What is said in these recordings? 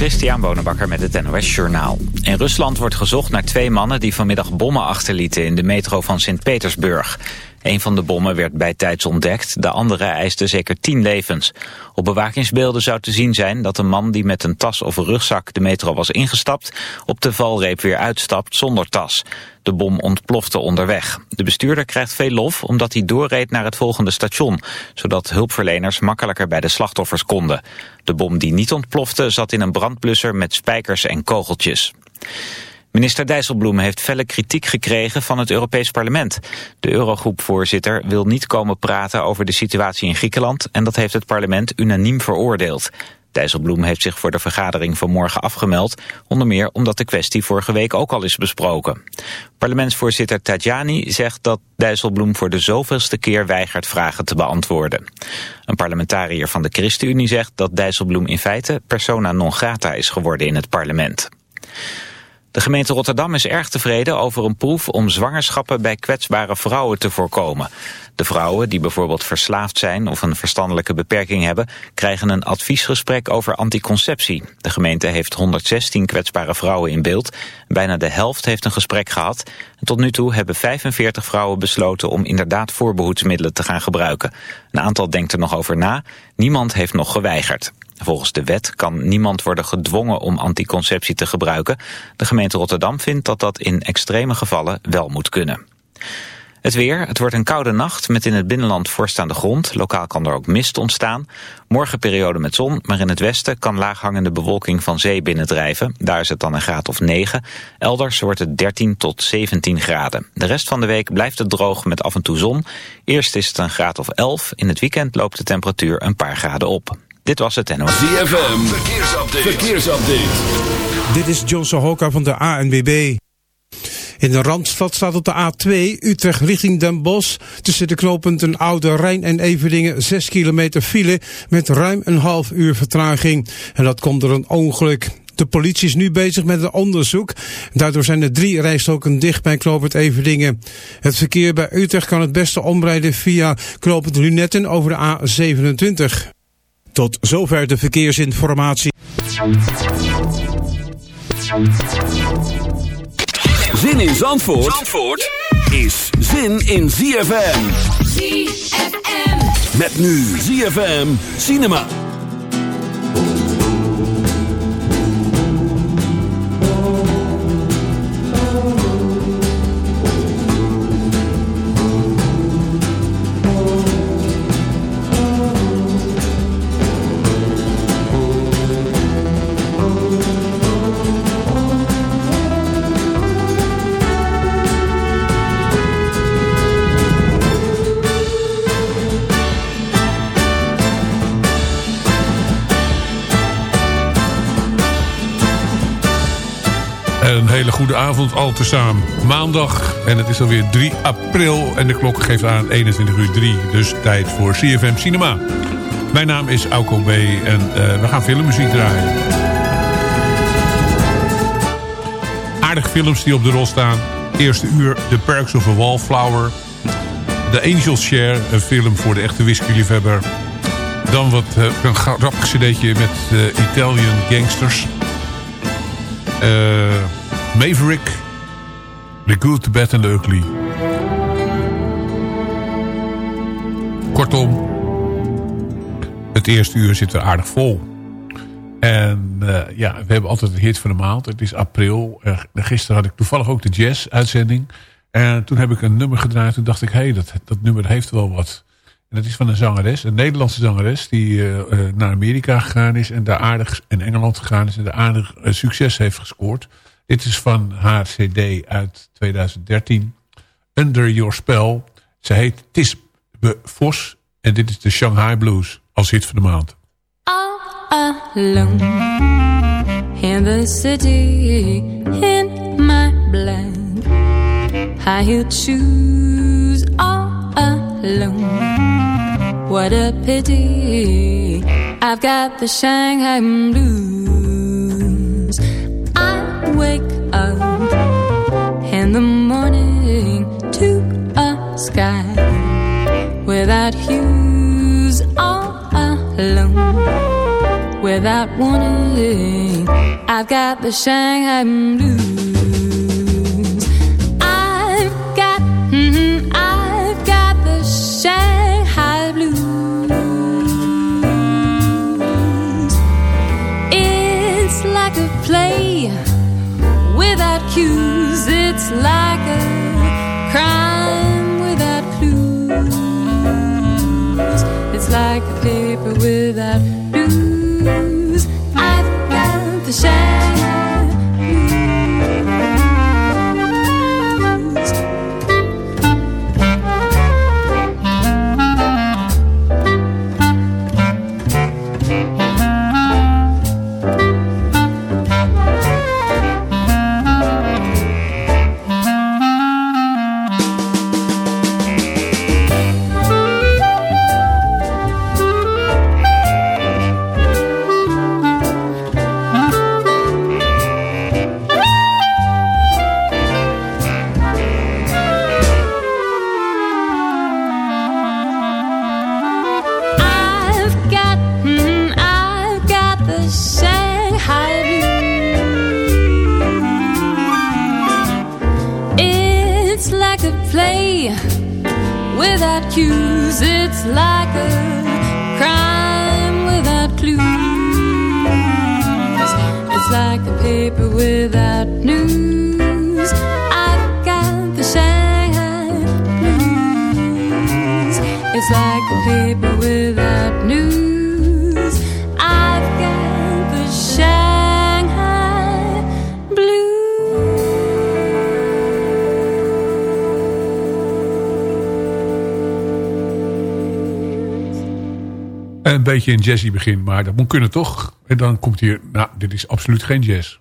Christian Bonenbakker met het NOS Journaal. In Rusland wordt gezocht naar twee mannen die vanmiddag bommen achterlieten in de metro van Sint-Petersburg. Een van de bommen werd bij tijds ontdekt, de andere eiste zeker tien levens. Op bewakingsbeelden zou te zien zijn dat een man die met een tas of een rugzak de metro was ingestapt, op de valreep weer uitstapt zonder tas. De bom ontplofte onderweg. De bestuurder krijgt veel lof omdat hij doorreed naar het volgende station, zodat hulpverleners makkelijker bij de slachtoffers konden. De bom die niet ontplofte zat in een brandblusser met spijkers en kogeltjes. Minister Dijsselbloem heeft felle kritiek gekregen van het Europees Parlement. De Eurogroepvoorzitter wil niet komen praten over de situatie in Griekenland... en dat heeft het parlement unaniem veroordeeld. Dijsselbloem heeft zich voor de vergadering van morgen afgemeld... onder meer omdat de kwestie vorige week ook al is besproken. Parlementsvoorzitter Tajani zegt dat Dijsselbloem voor de zoveelste keer weigert vragen te beantwoorden. Een parlementariër van de ChristenUnie zegt dat Dijsselbloem in feite persona non grata is geworden in het parlement. De gemeente Rotterdam is erg tevreden over een proef om zwangerschappen bij kwetsbare vrouwen te voorkomen. De vrouwen die bijvoorbeeld verslaafd zijn of een verstandelijke beperking hebben, krijgen een adviesgesprek over anticonceptie. De gemeente heeft 116 kwetsbare vrouwen in beeld. Bijna de helft heeft een gesprek gehad. En tot nu toe hebben 45 vrouwen besloten om inderdaad voorbehoedsmiddelen te gaan gebruiken. Een aantal denkt er nog over na. Niemand heeft nog geweigerd. Volgens de wet kan niemand worden gedwongen om anticonceptie te gebruiken. De gemeente Rotterdam vindt dat dat in extreme gevallen wel moet kunnen. Het weer, het wordt een koude nacht met in het binnenland vorst aan de grond. Lokaal kan er ook mist ontstaan. Morgen periode met zon, maar in het westen kan laaghangende bewolking van zee binnendrijven. Daar is het dan een graad of 9. Elders wordt het 13 tot 17 graden. De rest van de week blijft het droog met af en toe zon. Eerst is het een graad of 11. In het weekend loopt de temperatuur een paar graden op. Dit was het NOS. ZFM, verkeersupdate. verkeersupdate. Dit is John Sohoka van de ANWB. In de Randstad staat op de A2 Utrecht richting Den Bosch. Tussen de knooppunten Oude Rijn en Everdingen 6 kilometer file met ruim een half uur vertraging. En dat komt door een ongeluk. De politie is nu bezig met een onderzoek. Daardoor zijn er drie rijstroken dicht bij knooppunt Everdingen. Het verkeer bij Utrecht kan het beste omrijden via knooppunt Lunetten over de A27. Tot zover de verkeersinformatie. Zin in Zandvoort, Zandvoort is zin in ZFM. ZFM. Met nu ZFM Cinema. Hele goede avond al tezamen. Maandag en het is alweer 3 april en de klok geeft aan 21 uur 3. Dus tijd voor CFM Cinema. Mijn naam is Auko B en uh, we gaan filmmuziek draaien. Aardige films die op de rol staan. Eerste uur The Perks of a Wallflower. The Angel's Share, een film voor de echte whiskyliefhebber. Dan wat, uh, een grappig cd'tje met uh, Italian Gangsters... Uh, Maverick, The Good, The Bad and The Ugly. Kortom, het eerste uur zit er aardig vol. En uh, ja, we hebben altijd een hit van de maand. Het is april. Uh, gisteren had ik toevallig ook de jazz-uitzending. En toen heb ik een nummer gedraaid. Toen dacht ik, hé, hey, dat, dat nummer heeft wel wat. En dat is van een zangeres, een Nederlandse zangeres... die uh, naar Amerika gegaan is en daar aardig in Engeland gegaan is... en daar aardig succes heeft gescoord. Dit is van haar cd uit 2013, Under Your Spell. Ze heet Tisbe Vos en dit is de Shanghai Blues als hit van de maand. All alone in the city, in my blood. High-heeled shoes all alone. What a pity I've got the Shanghai blues wake up in the morning to a sky Without hues all alone without warning. I've got the Shanghai blues. I've got, mm-hmm, I've got the Shanghai blues. It's like a play without. It's like a crime without clues. It's like a paper without beetje een jazzy begin, maar dat moet kunnen toch? En dan komt hier, nou, dit is absoluut geen jazz.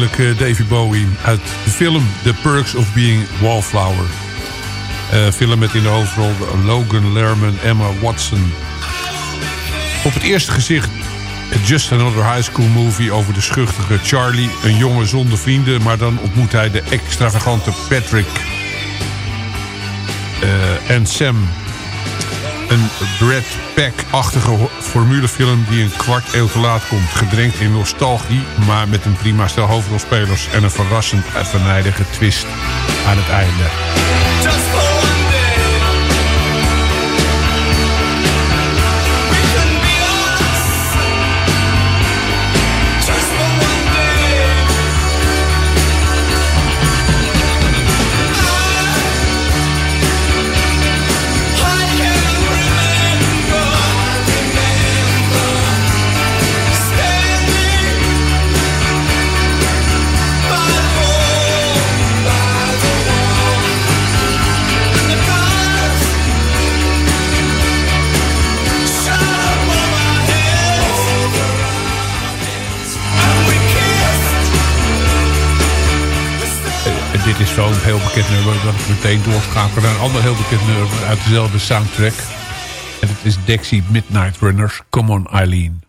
Natuurlijk uh, Davy Bowie uit de film The Perks of Being Wallflower. Uh, film met in de hoofdrol Logan Lerman, Emma Watson. Op het eerste gezicht Just Another High School Movie over de schuchtere Charlie. Een jongen zonder vrienden, maar dan ontmoet hij de extravagante Patrick. En Sam. Een Brad Pack-achtige formulefilm die een kwart eeuw te laat komt. Gedrenkt in nostalgie, maar met een prima stel hoofdrolspelers... en een verrassend venijdige twist aan het einde. Heel bekend nummer dat ik meteen doorschakel naar een ander heel bekend nummer uit dezelfde soundtrack. En het is Dexy Midnight Runners, Come on Eileen.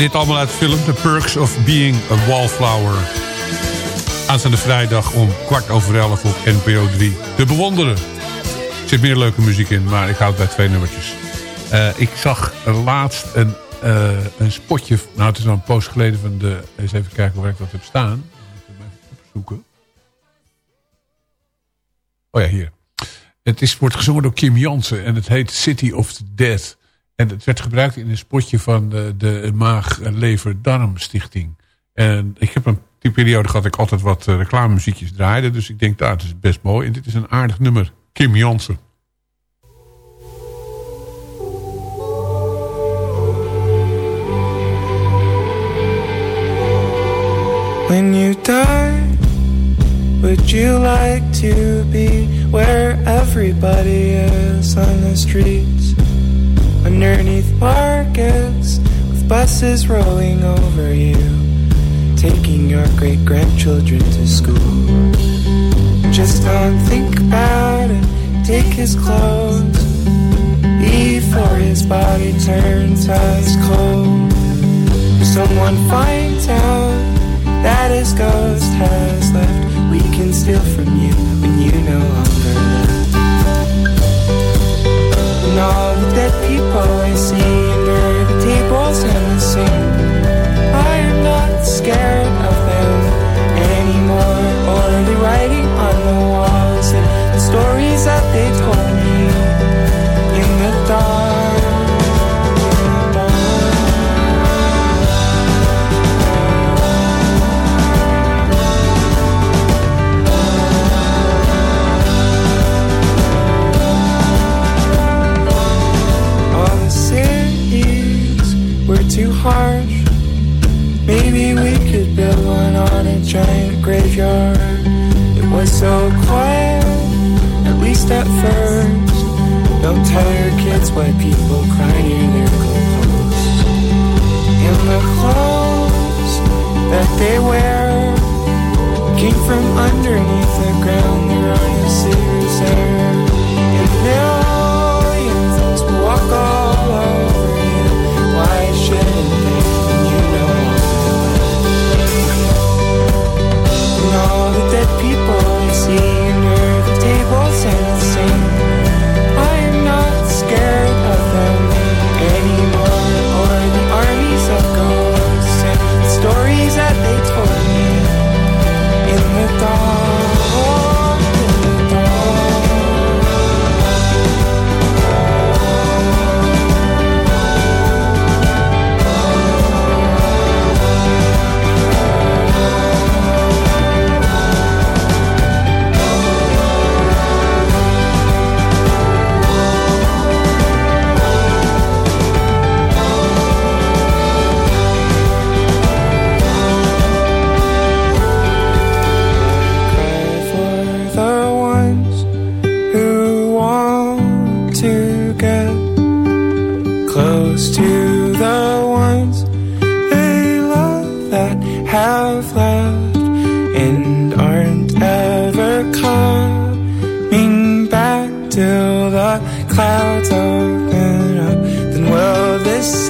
Dit allemaal uit film The Perks of Being a Wallflower. Aanstaande vrijdag om kwart over elf op NPO 3. Te bewonderen. Er zit meer leuke muziek in, maar ik houd bij twee nummertjes. Uh, ik zag laatst een, uh, een spotje. Nou, het is al een post geleden van de... Eens even kijken waar ik dat heb staan. Even opzoeken. Oh ja, hier. Het is, wordt gezongen door Kim Jansen en het heet City of the Dead. En het werd gebruikt in een spotje van de, de Maag-Lever-Darm Stichting. En ik heb een die periode gehad ik altijd wat uh, reclamemuziekjes draaide. Dus ik denk, dat nou, is best mooi. En dit is een aardig nummer. Kim Jansen. When you die, would you like to be where everybody is on the streets? Underneath markets, with buses rolling over you, taking your great grandchildren to school. Just don't think about it, take his clothes before his body turns ice cold. If someone finds out that his ghost has left, we can steal from you when you no longer live. And all the dead people I see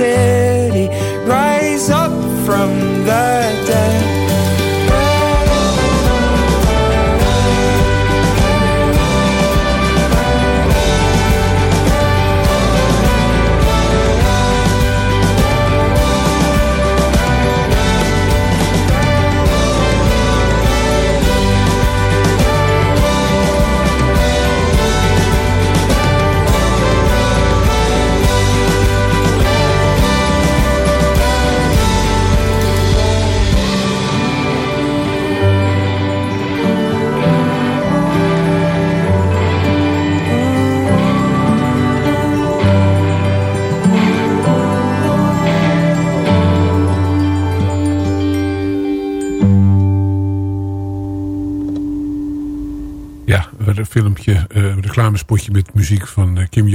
ser.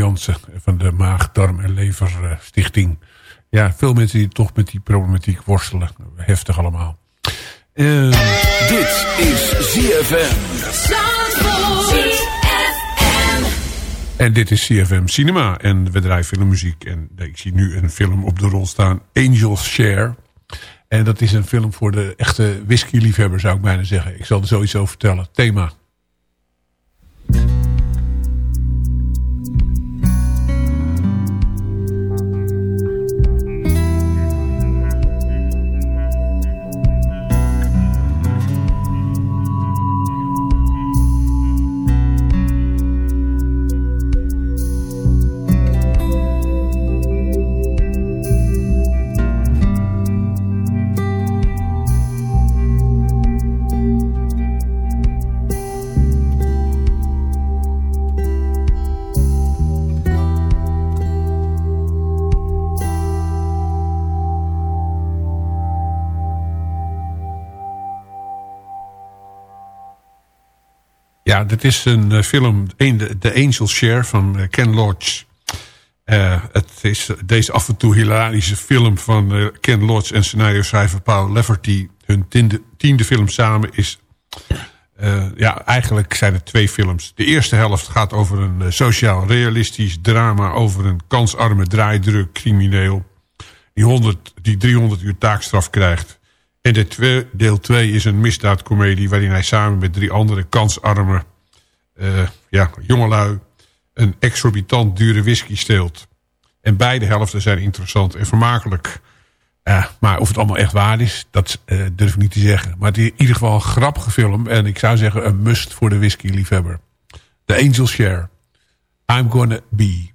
Jansen... van de Maag, Darm en Lever Stichting. Ja, veel mensen die toch met die problematiek worstelen. Heftig allemaal. Eh, Dit is ZFM. En dit is CFM Cinema. En we draaien filmmuziek. En ik zie nu een film op de rol staan. Angels Share. En dat is een film voor de echte whisky-liefhebber, zou ik bijna zeggen. Ik zal er zoiets over vertellen. Thema. Ja, dit is een uh, film, The Angel Share van uh, Ken Loach. Uh, het is deze af en toe hilarische film van Ken Loach en scenario schrijver Paul Leverty. Hun tiende, tiende film samen is... ja, eigenlijk zijn het twee films. De eerste helft gaat over een sociaal realistisch drama... over een kansarme draaidruk crimineel... die, 100, die 300 uur taakstraf krijgt... En de deel 2 is een misdaadcomedie... waarin hij samen met drie andere kansarme uh, ja, jongelui... een exorbitant dure whisky steelt. En beide helften zijn interessant en vermakelijk. Uh, maar of het allemaal echt waar is, dat uh, durf ik niet te zeggen. Maar het is in ieder geval een grappige film. En ik zou zeggen een must voor de whisky-liefhebber. The Angel Share. I'm Gonna Be.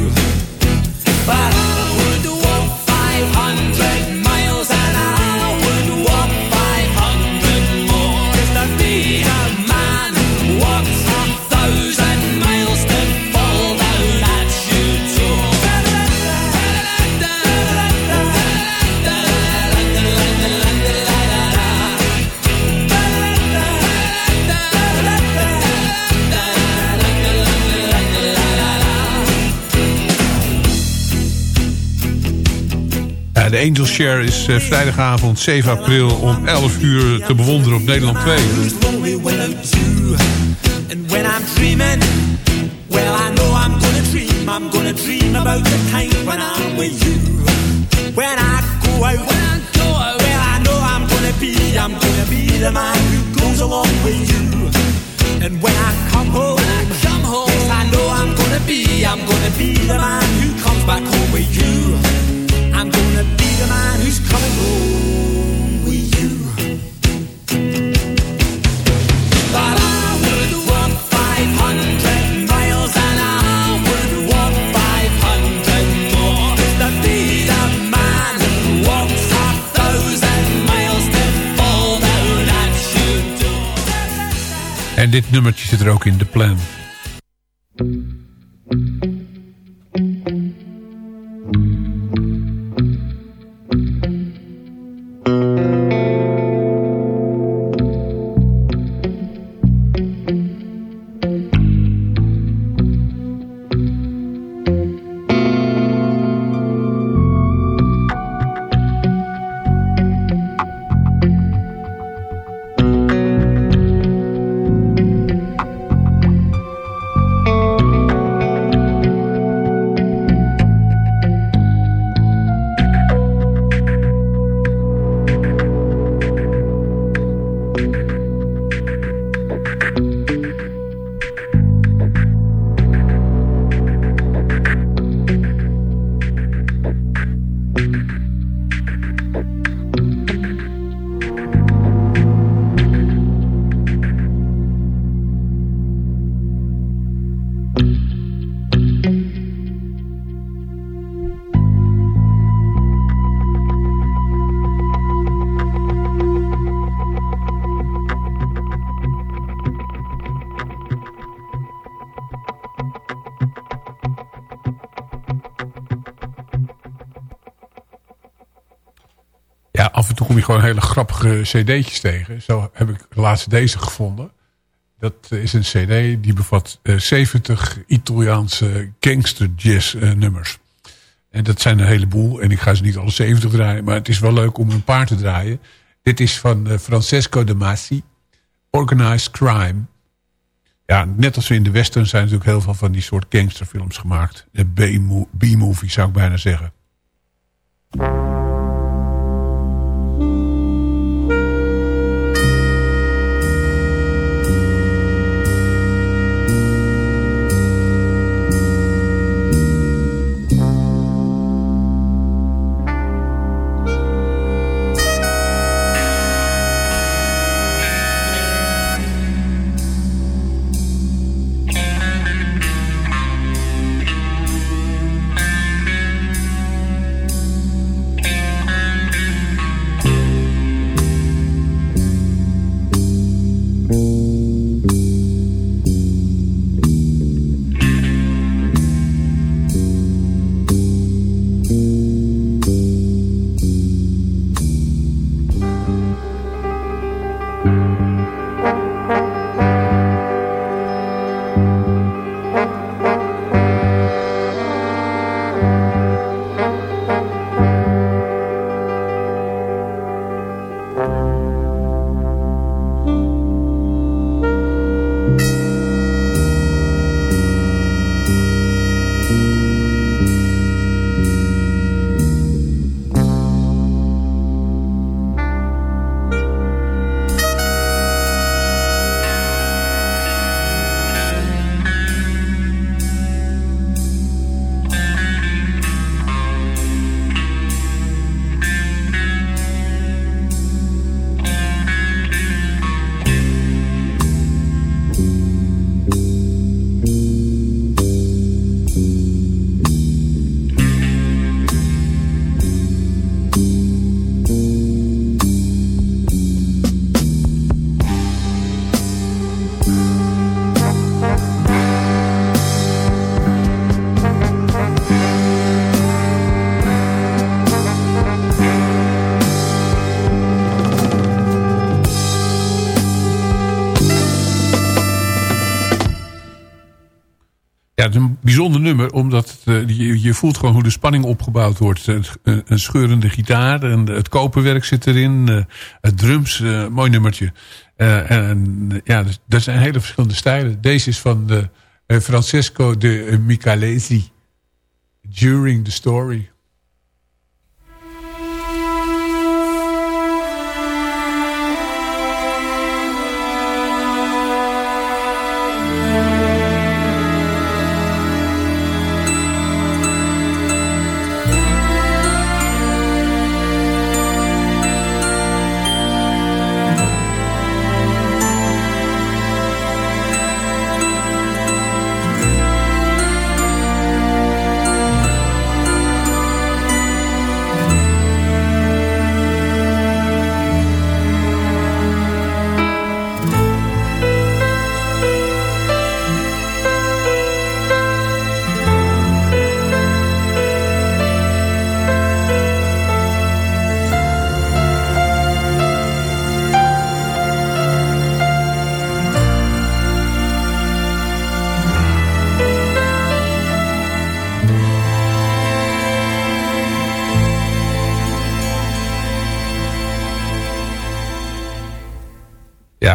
Angel Share is uh, vrijdagavond 7 april om 11 uur te bewonderen op Nederland 2. who's lonely without you. And when I'm dreaming, well, I know I'm gonna dream. I'm gonna dream about the time when I'm with you. When I go out, when I go out, well, I know I'm gonna be, I'm gonna be the man who goes along with you. And when I come home, I come home, yes, I know I'm gonna be, I'm gonna be the man who comes back home with you. I'm gonna be the man who's coming home with you. But I would walk 500 miles and I would walk 500 more just to be the man who walks a thousand miles to fall down at your door. En dit nummertje zit er ook in, de plan. Gewoon hele grappige cd'tjes tegen. Zo heb ik laatst deze gevonden. Dat is een cd die bevat 70 Italiaanse gangster jazz nummers. En dat zijn een heleboel. En ik ga ze niet alle 70 draaien. Maar het is wel leuk om een paar te draaien. Dit is van Francesco de Masi. Organized Crime. Ja, net als we in de western zijn natuurlijk heel veel van die soort gangsterfilms gemaakt. B-movie zou ik bijna zeggen. Omdat het, uh, je, je, voelt gewoon hoe de spanning opgebouwd wordt. Een, een scheurende gitaar, en het koperwerk zit erin, uh, het drums, mooi nummertje. en ja, dus, dat zijn hele verschillende stijlen. Deze is van de, Francesco de Micalesi, During the Story.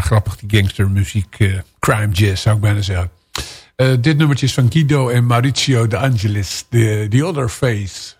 Grappig, die gangstermuziek. Uh, crime jazz, zou ik bijna zeggen. Uh, dit nummertje is van Guido en Maurizio de Angelis. The, the Other Face.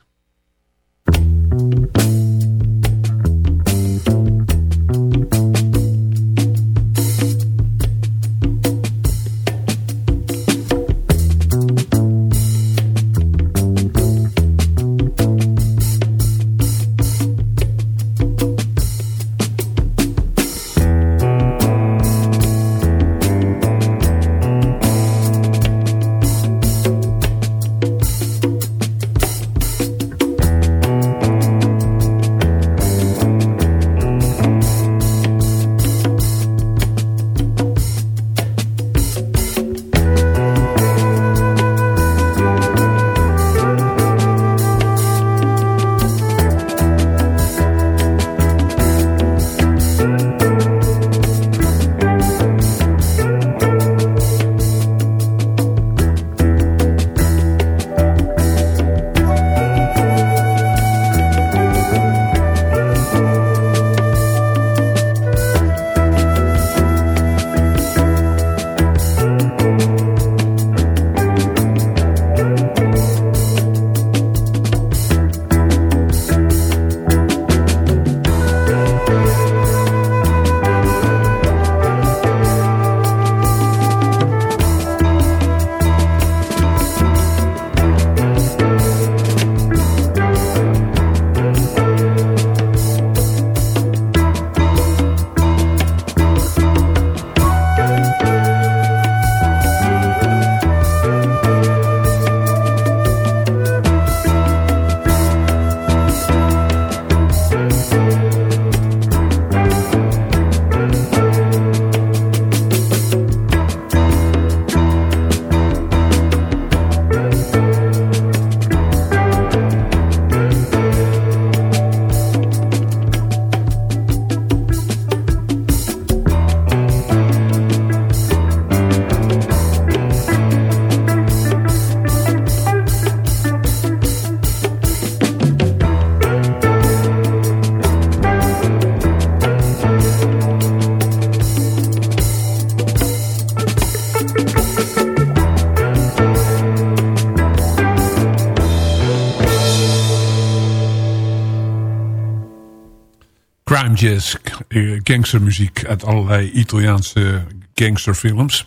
Jazz, eh, gangstermuziek uit allerlei Italiaanse gangsterfilms.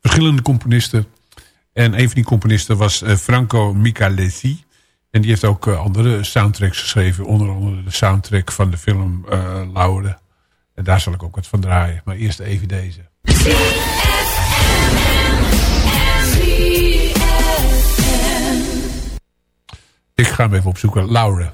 Verschillende componisten. En een van die componisten was eh, Franco Micalesi. En die heeft ook andere soundtracks geschreven. Onder andere de soundtrack van de film Laure. En daar zal ik ook wat van draaien. Maar eerst even deze. Ik ga hem even opzoeken. Laure.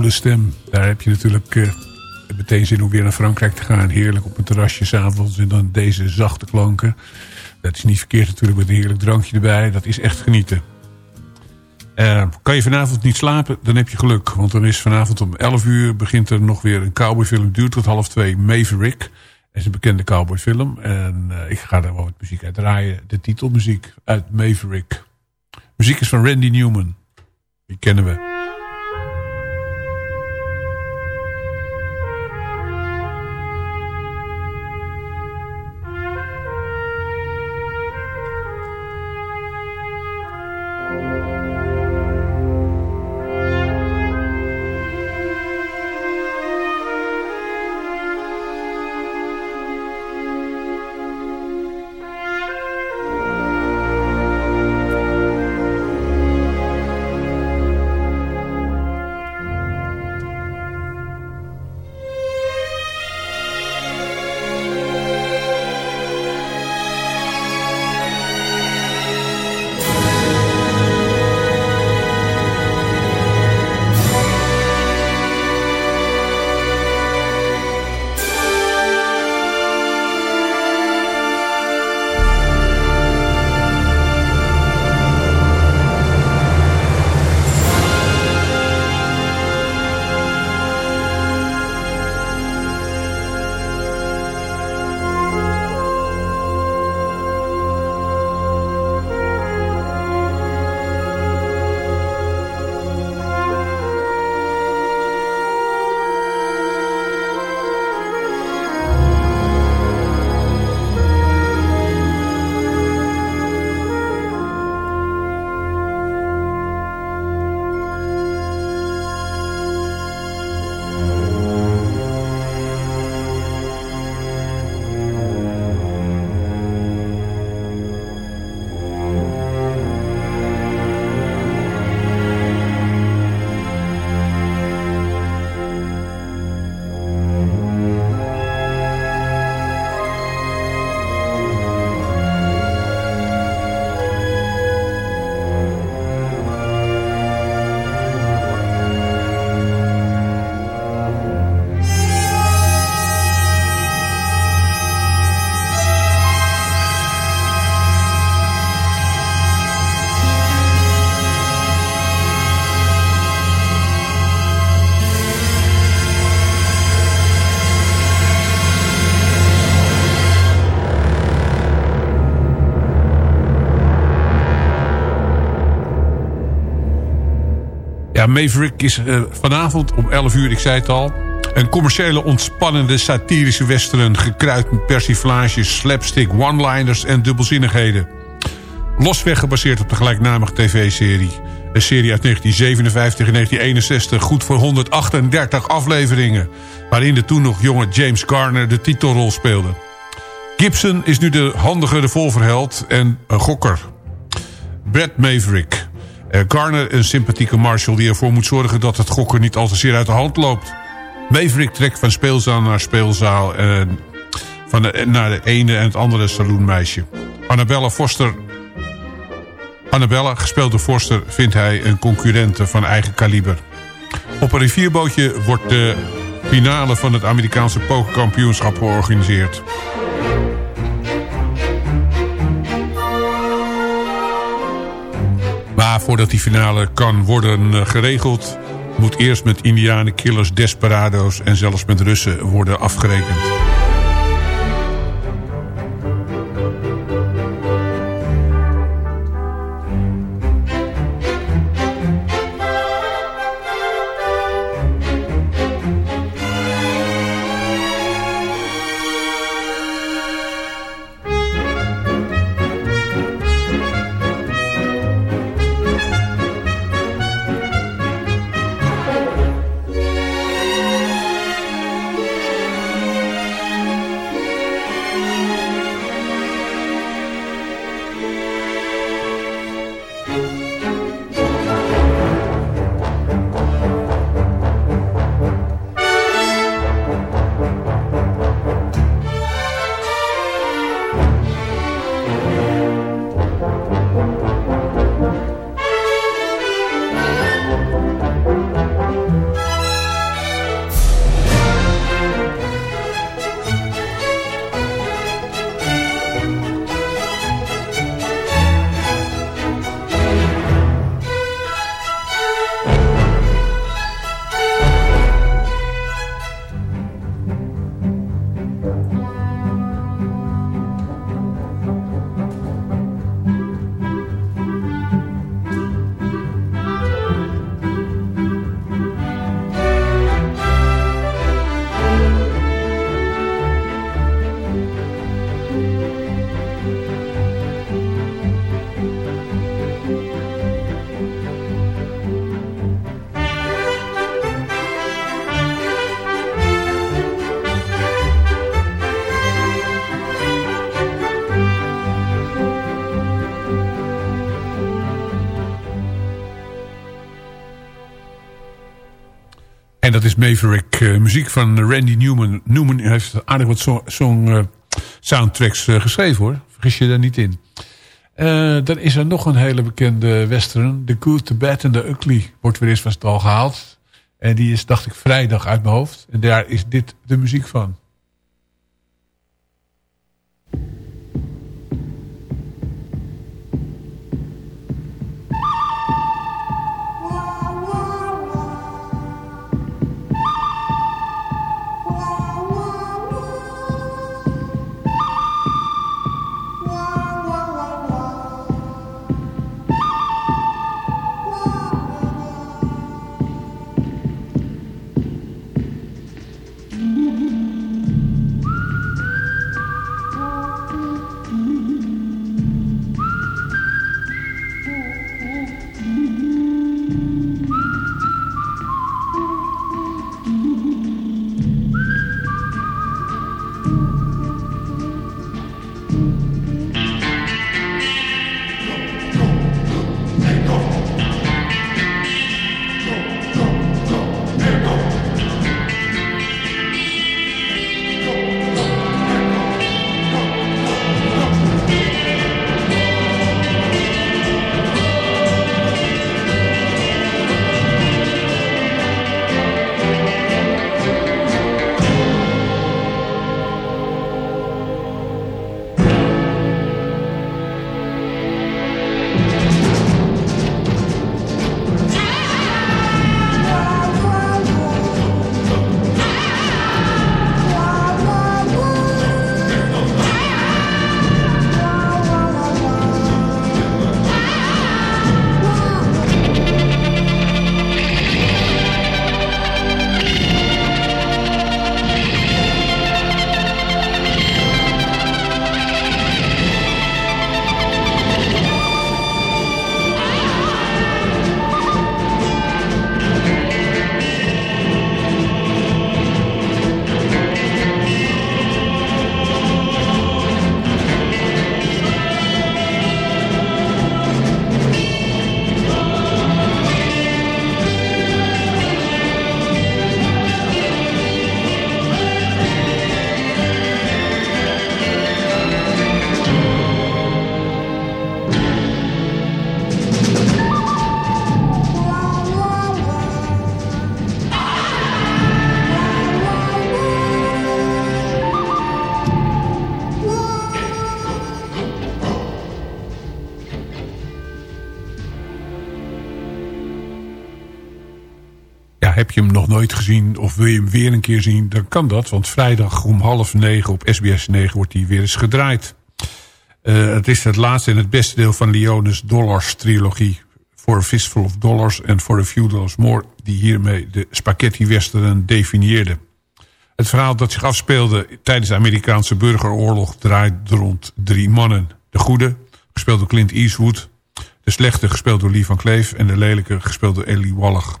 Zwoele stem. Daar heb je natuurlijk uh, meteen zin om weer naar Frankrijk te gaan. Heerlijk op een terrasje s'avonds en dan deze zachte klanken. Dat is niet verkeerd natuurlijk met een heerlijk drankje erbij. Dat is echt genieten. Uh, kan je vanavond niet slapen, dan heb je geluk. Want dan is vanavond om 11 uur begint er nog weer een cowboyfilm. Duurt tot half twee. Maverick. Dat is een bekende cowboyfilm. En uh, ik ga daar wel wat muziek uit draaien. De titelmuziek uit Maverick. Muziek is van Randy Newman. Die kennen we. Ja, Maverick is uh, vanavond om 11 uur, ik zei het al... een commerciële, ontspannende, satirische western... gekruid met persiflages, slapstick, one-liners en dubbelzinnigheden. Losweg gebaseerd op de gelijknamige tv-serie. Een serie uit 1957 en 1961, goed voor 138 afleveringen... waarin de toen nog jonge James Garner de titelrol speelde. Gibson is nu de handige revolverheld en een gokker. Brad Maverick... Uh, Garner, een sympathieke marshal die ervoor moet zorgen dat het gokken niet al te zeer uit de hand loopt. Maverick trekt van speelzaal naar speelzaal en van de, naar de ene en het andere saloonmeisje. Annabella Foster, Annabella, gespeeld door Foster, vindt hij een concurrente van eigen kaliber. Op een rivierbootje wordt de finale van het Amerikaanse pokerkampioenschap georganiseerd. Maar voordat die finale kan worden eh, geregeld... moet eerst met indianen, killers, desperado's en zelfs met Russen worden afgerekend. En dat is Maverick. Uh, muziek van Randy Newman. Newman heeft aardig wat song, uh, soundtracks uh, geschreven hoor. Vergis je daar niet in. dan is er nog een hele bekende western. The Good, The Bad and The Ugly. Wordt weer eens van al gehaald. En die is, dacht ik, vrijdag uit mijn hoofd. En daar is dit de muziek van. Nooit gezien of wil je hem weer een keer zien... dan kan dat, want vrijdag om half negen op SBS 9 wordt hij weer eens gedraaid. Uh, het is het laatste en het beste deel van Leone's Dollars trilogie. For a Fistful of Dollars and For a Few Dollars More... die hiermee de spaghetti western definieerde. Het verhaal dat zich afspeelde tijdens de Amerikaanse burgeroorlog... draait rond drie mannen. De goede, gespeeld door Clint Eastwood... de slechte, gespeeld door Lee van Kleef... en de lelijke, gespeeld door Ellie Wallach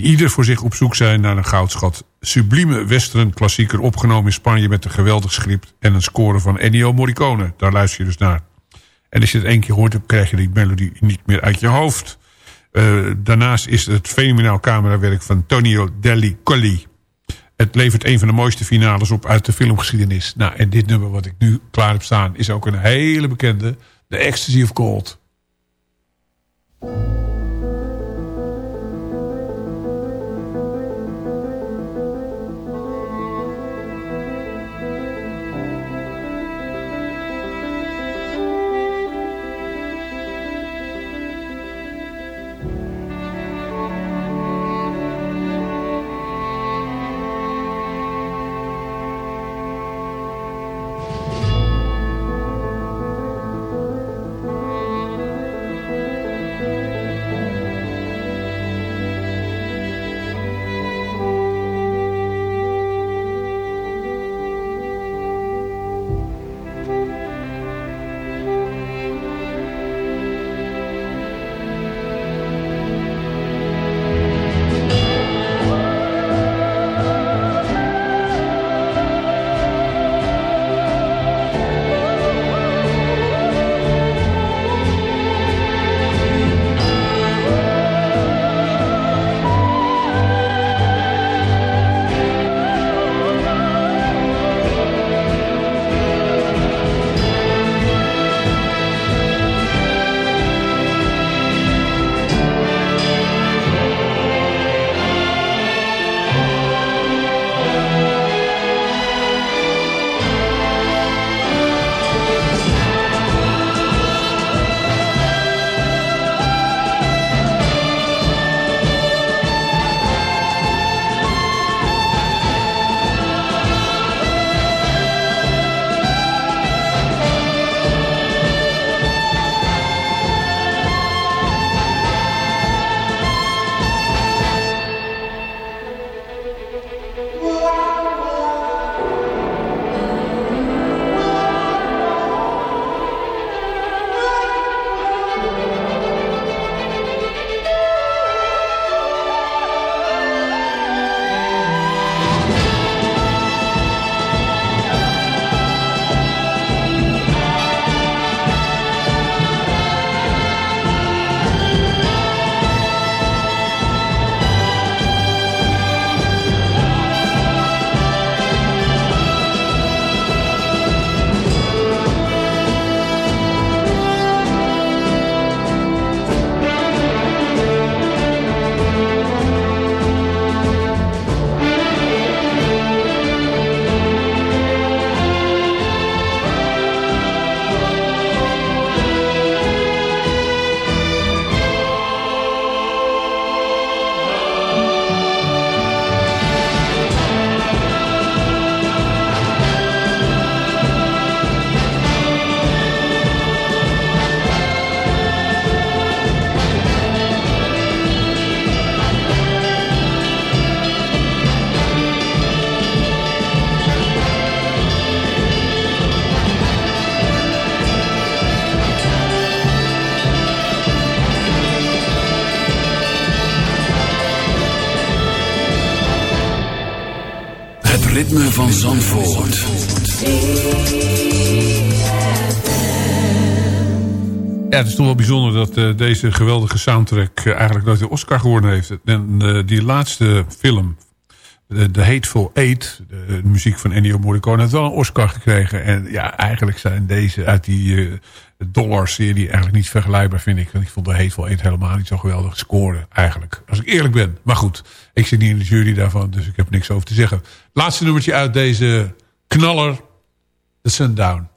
ieder voor zich op zoek zijn naar een goudschat. Sublieme western klassieker opgenomen in Spanje met een geweldig script... en een score van Ennio Morricone. Daar luister je dus naar. En als je het één keer hoort, krijg je die melodie niet meer uit je hoofd. Uh, daarnaast is het fenomenaal camerawerk van Tonio Delli Colli. Het levert een van de mooiste finales op uit de filmgeschiedenis. Nou, en dit nummer wat ik nu klaar heb staan... is ook een hele bekende, The Ecstasy of Gold. Het is toch wel bijzonder dat uh, deze geweldige soundtrack uh, eigenlijk nooit de Oscar gewonnen heeft. En uh, die laatste film, The Hateful Eight, de, muziek van Ennio Morricone, heeft wel een Oscar gekregen. En ja, eigenlijk zijn deze uit die Dollar-serie eigenlijk niet vergelijkbaar, vind ik. Want ik vond The Hateful Eight helemaal niet zo geweldig scoren, eigenlijk. Als ik eerlijk ben. Maar goed, ik zit niet in de jury daarvan, dus ik heb niks over te zeggen. Laatste nummertje uit deze knaller, The Sundown.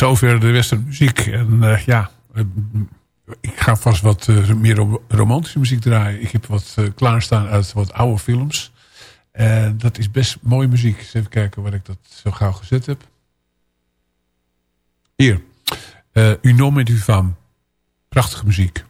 Zover de western muziek. En uh, ja, uh, ik ga vast wat uh, meer romantische muziek draaien. Ik heb wat klaarstaan uit wat oude films. En dat is best mooie muziek. Eens even kijken waar ik dat zo gauw gezet heb. Hier. Uh, Un nom. Prachtige muziek.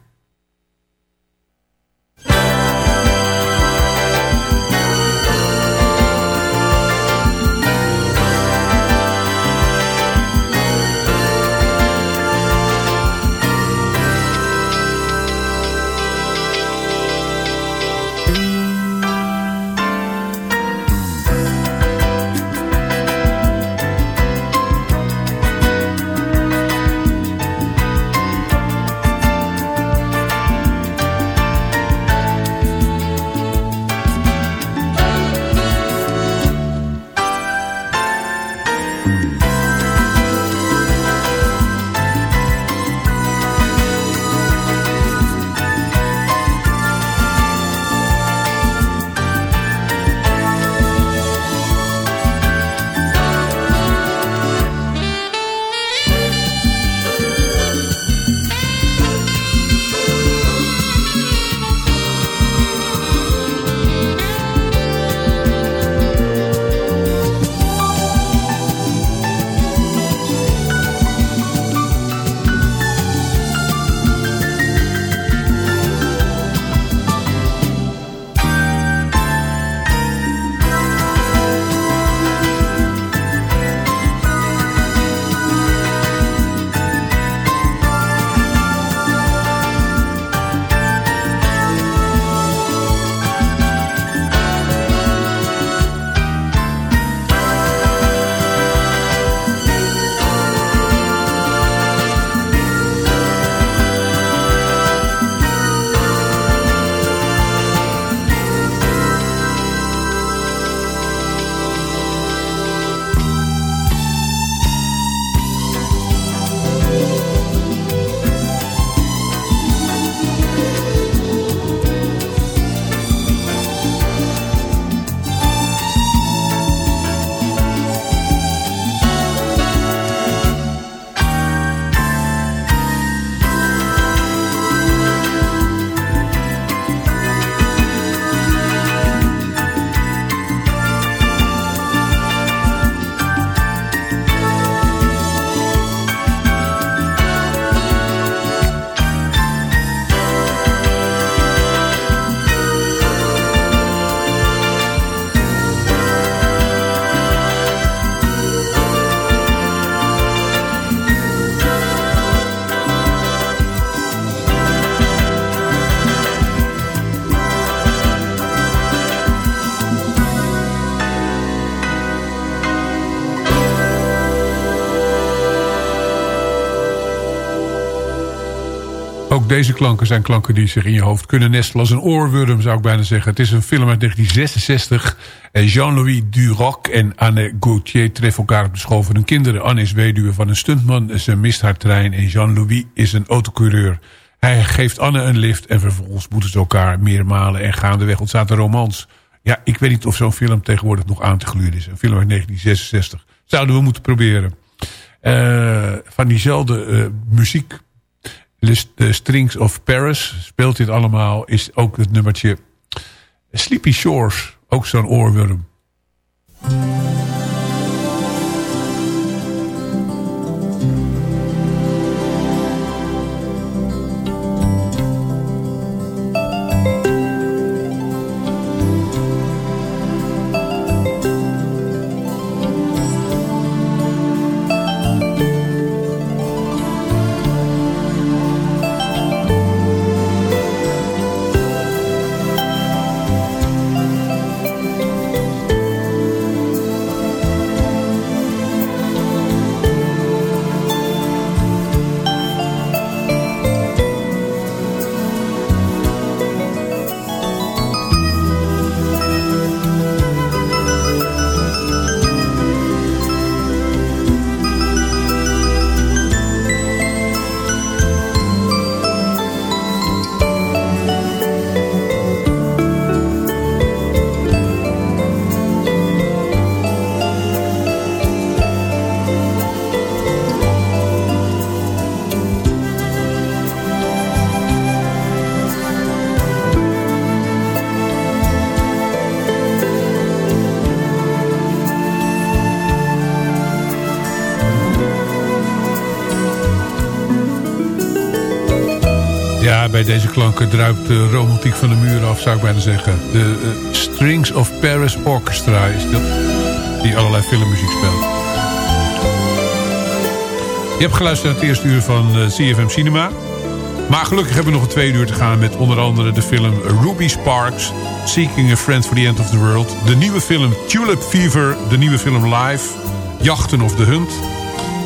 Deze klanken zijn klanken die zich in je hoofd kunnen nestelen als een oorworm, zou ik bijna zeggen. Het is een film uit 1966. En Jean-Louis Duroc en Anne Gauthier treffen elkaar op de school van hun kinderen. Anne is weduwe van een stuntman, ze mist haar trein en Jean-Louis is een autocoureur. Hij geeft Anne een lift en vervolgens moeten ze elkaar meermalen en gaandeweg ontstaat een romans. Ja, ik weet niet of zo'n film tegenwoordig nog aan te gluren is. Een film uit 1966. Zouden we moeten proberen. Uh, van diezelfde uh, muziek The Strings of Paris speelt dit allemaal. Is ook het nummertje Sleepy Shores. Ook zo'n oorworm. Bij deze klanken druipt de romantiek van de muur af, zou ik bijna zeggen. De uh, Strings of Paris Orchestra is dat, die allerlei filmmuziek speelt. Je hebt geluisterd naar het eerste uur van eh, CFM Cinema. Maar gelukkig hebben we nog een tweede uur te gaan met onder andere de film Ruby Sparks... Seeking a Friend for the End of the World... de nieuwe film Tulip Fever, de nieuwe film Live... Jachten of the Hunt...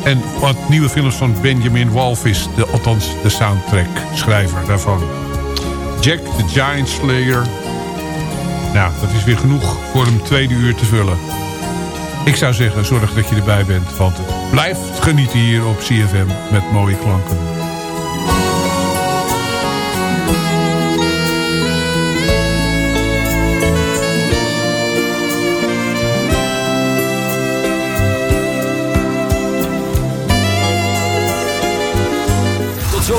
En wat nieuwe films van Benjamin Walvis. De, althans, de soundtrack schrijver daarvan. Jack the Giant Slayer. Nou, dat is weer genoeg voor een tweede uur te vullen. Ik zou zeggen, zorg dat je erbij bent. Want blijf genieten hier op CFM met mooie klanken.